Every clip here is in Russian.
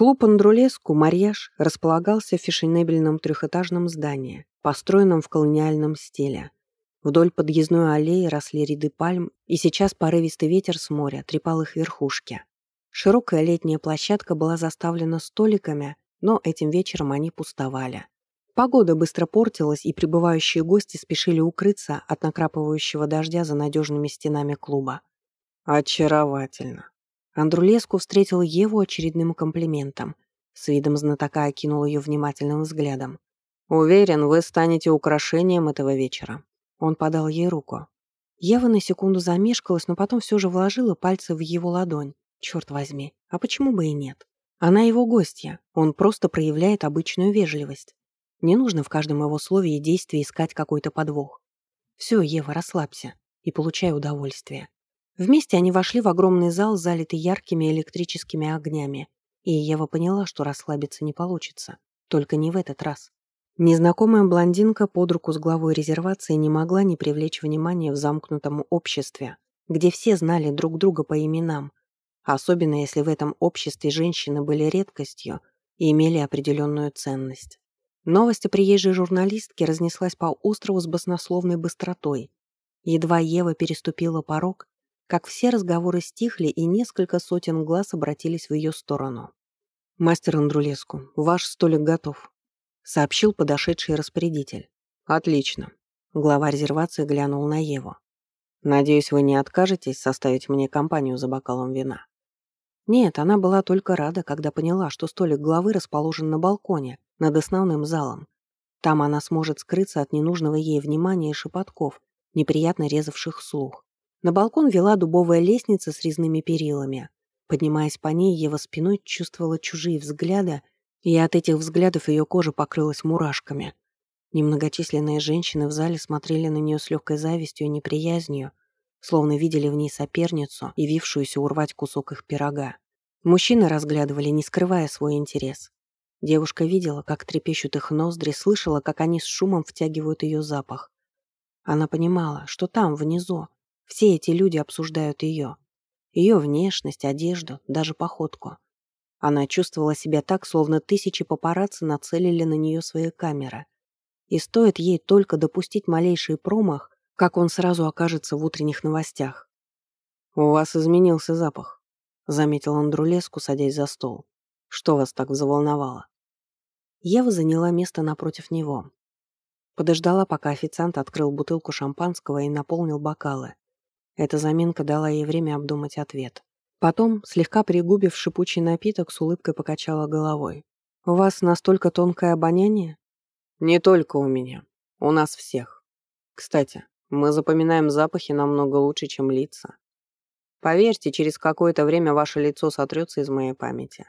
Клуб Андрулеску «Марьяж» располагался в фешенебельном трехэтажном здании, построенном в колониальном стиле. Вдоль подъездной аллеи росли ряды пальм, и сейчас порывистый ветер с моря трепал их верхушки. Широкая летняя площадка была заставлена столиками, но этим вечером они пустовали. Погода быстро портилась, и прибывающие гости спешили укрыться от накрапывающего дождя за надежными стенами клуба. «Очаровательно!» Андрулеску встретил Еву очередным комплиментом. С видом знатока окинул ее внимательным взглядом. «Уверен, вы станете украшением этого вечера». Он подал ей руку. Ева на секунду замешкалась, но потом все же вложила пальцы в его ладонь. Черт возьми, а почему бы и нет? Она его гостья, он просто проявляет обычную вежливость. Не нужно в каждом его слове и действии искать какой-то подвох. Все, Ева, расслабься и получай удовольствие. Вместе они вошли в огромный зал, залитый яркими электрическими огнями, и Ева поняла, что расслабиться не получится, только не в этот раз. Незнакомая блондинка под руку с главой резервации не могла не привлечь внимания в замкнутом обществе, где все знали друг друга по именам, особенно если в этом обществе женщины были редкостью и имели определенную ценность. Новость о приезжей журналистке разнеслась по острову с баснословной быстротой. Едва Ева переступила порог, как все разговоры стихли и несколько сотен глаз обратились в ее сторону. «Мастер Андрулеску, ваш столик готов», — сообщил подошедший распорядитель. «Отлично». Глава резервации глянул на Еву. «Надеюсь, вы не откажетесь составить мне компанию за бокалом вина?» Нет, она была только рада, когда поняла, что столик главы расположен на балконе, над основным залом. Там она сможет скрыться от ненужного ей внимания и шепотков, неприятно резавших слух. На балкон вела дубовая лестница с резными перилами. Поднимаясь по ней, Ева спиной чувствовала чужие взгляды и от этих взглядов ее кожа покрылась мурашками. Немногочисленные женщины в зале смотрели на нее с легкой завистью и неприязнью, словно видели в ней соперницу, явившуюся урвать кусок их пирога. Мужчины разглядывали, не скрывая свой интерес. Девушка видела, как трепещут их ноздри, слышала, как они с шумом втягивают ее запах. Она понимала, что там, внизу, все эти люди обсуждают ее. Ее внешность, одежду, даже походку. Она чувствовала себя так, словно тысячи папарацци нацелили на нее свои камеры. И стоит ей только допустить малейший промах, как он сразу окажется в утренних новостях. «У вас изменился запах», — заметил Андрулеску, садясь за стол. «Что вас так взволновало?» Ева заняла место напротив него. Подождала, пока официант открыл бутылку шампанского и наполнил бокалы. Эта заминка дала ей время обдумать ответ. Потом, слегка пригубив шипучий напиток, с улыбкой покачала головой. «У вас настолько тонкое обоняние?» «Не только у меня. У нас всех. Кстати, мы запоминаем запахи намного лучше, чем лица. Поверьте, через какое-то время ваше лицо сотрется из моей памяти.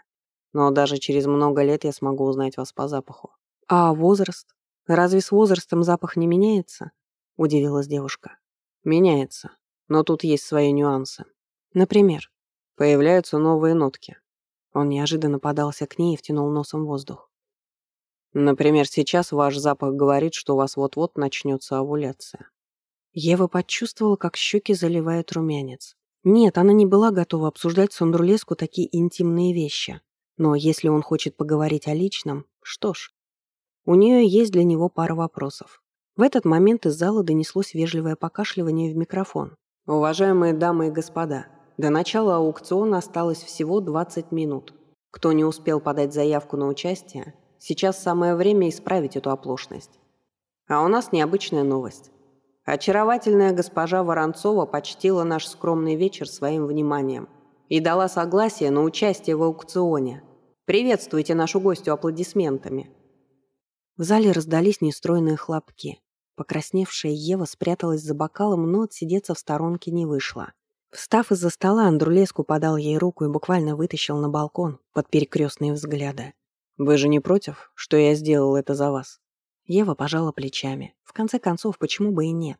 Но даже через много лет я смогу узнать вас по запаху. А возраст? Разве с возрастом запах не меняется? Удивилась девушка. Меняется. Но тут есть свои нюансы. Например? Появляются новые нотки. Он неожиданно подался к ней и втянул носом воздух. Например, сейчас ваш запах говорит, что у вас вот-вот начнется овуляция. Ева почувствовала, как щеки заливает румянец. Нет, она не была готова обсуждать с Андрулеску такие интимные вещи. Но если он хочет поговорить о личном, что ж. У нее есть для него пара вопросов. В этот момент из зала донеслось вежливое покашливание в микрофон. «Уважаемые дамы и господа, до начала аукциона осталось всего 20 минут. Кто не успел подать заявку на участие, сейчас самое время исправить эту оплошность. А у нас необычная новость. Очаровательная госпожа Воронцова почтила наш скромный вечер своим вниманием и дала согласие на участие в аукционе. Приветствуйте нашу гостью аплодисментами. В зале раздались нестройные хлопки. Покрасневшая Ева спряталась за бокалом, но отсидеться в сторонке не вышла. Встав из-за стола, Андрулеску подал ей руку и буквально вытащил на балкон под перекрестные взгляды. «Вы же не против, что я сделал это за вас?» Ева пожала плечами. В конце концов, почему бы и нет?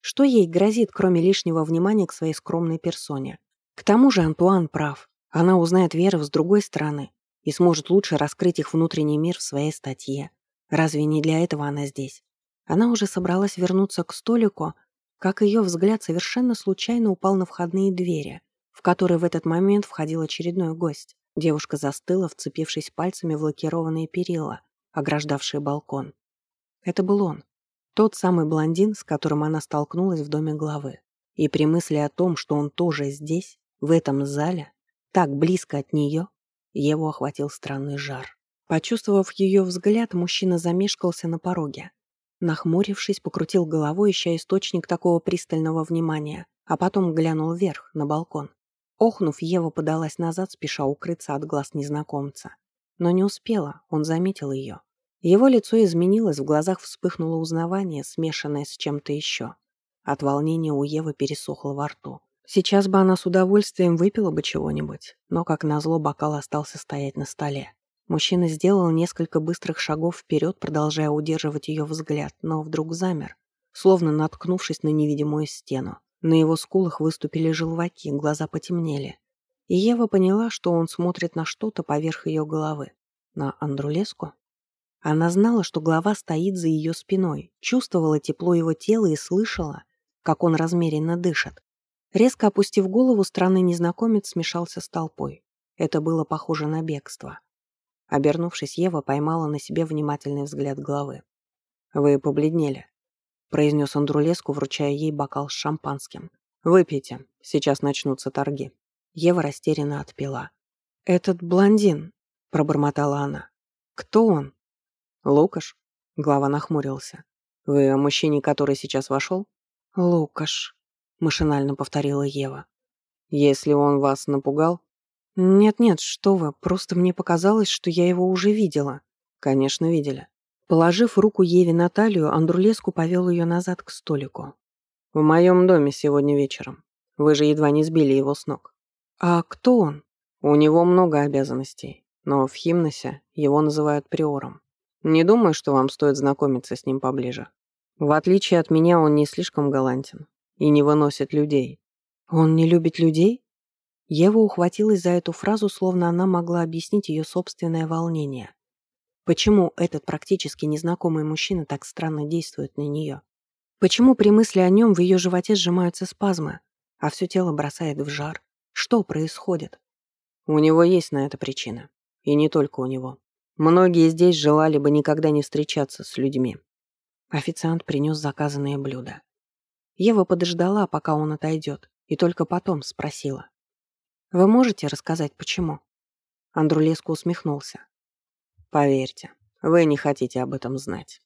Что ей грозит, кроме лишнего внимания к своей скромной персоне? К тому же Антуан прав. Она узнает Веру с другой стороны и сможет лучше раскрыть их внутренний мир в своей статье. Разве не для этого она здесь? Она уже собралась вернуться к столику, как ее взгляд совершенно случайно упал на входные двери, в которые в этот момент входил очередной гость. Девушка застыла, вцепившись пальцами в лакированные перила, ограждавшие балкон. Это был он, тот самый блондин, с которым она столкнулась в доме главы. И при мысли о том, что он тоже здесь, в этом зале, так близко от нее, его охватил странный жар. Почувствовав ее взгляд, мужчина замешкался на пороге. Нахмурившись, покрутил головой, ища источник такого пристального внимания, а потом глянул вверх, на балкон. Охнув, Ева подалась назад, спеша укрыться от глаз незнакомца. Но не успела, он заметил ее. Его лицо изменилось, в глазах вспыхнуло узнавание, смешанное с чем-то еще. От волнения у Евы пересохло во рту. Сейчас бы она с удовольствием выпила бы чего-нибудь, но, как назло, бокал остался стоять на столе. Мужчина сделал несколько быстрых шагов вперед, продолжая удерживать ее взгляд, но вдруг замер, словно наткнувшись на невидимую стену. На его скулах выступили желваки, глаза потемнели. И Ева поняла, что он смотрит на что-то поверх ее головы. На Андрулеску? Она знала, что глава стоит за ее спиной, чувствовала тепло его тела и слышала, как он размеренно дышит. Резко опустив голову, странный незнакомец смешался с толпой. Это было похоже на бегство. Обернувшись, Ева поймала на себе внимательный взгляд главы. «Вы побледнели», — произнес Андрулеску, вручая ей бокал с шампанским. «Выпейте, сейчас начнутся торги». Ева растерянно отпила. «Этот блондин», — пробормотала она. «Кто он?» «Лукаш», — глава нахмурился. «Вы о мужчине, который сейчас вошел?» «Лукаш», — машинально повторила Ева. «Если он вас напугал, «Нет-нет, что вы, просто мне показалось, что я его уже видела». «Конечно, видели». Положив руку Еве на талию, Андрулеску повел ее назад к столику. «В моем доме сегодня вечером. Вы же едва не сбили его с ног». «А кто он?» «У него много обязанностей, но в Химносе его называют приором. Не думаю, что вам стоит знакомиться с ним поближе. В отличие от меня, он не слишком галантен и не выносит людей». «Он не любит людей?» Ева ухватилась за эту фразу, словно она могла объяснить ее собственное волнение. Почему этот практически незнакомый мужчина так странно действует на нее? Почему при мысли о нем в ее животе сжимаются спазмы, а все тело бросает в жар? Что происходит? У него есть на это причина. И не только у него. Многие здесь желали бы никогда не встречаться с людьми. Официант принес заказанное блюдо. Ева подождала, пока он отойдет, и только потом спросила. Вы можете рассказать, почему?» Андрулеску усмехнулся. «Поверьте, вы не хотите об этом знать».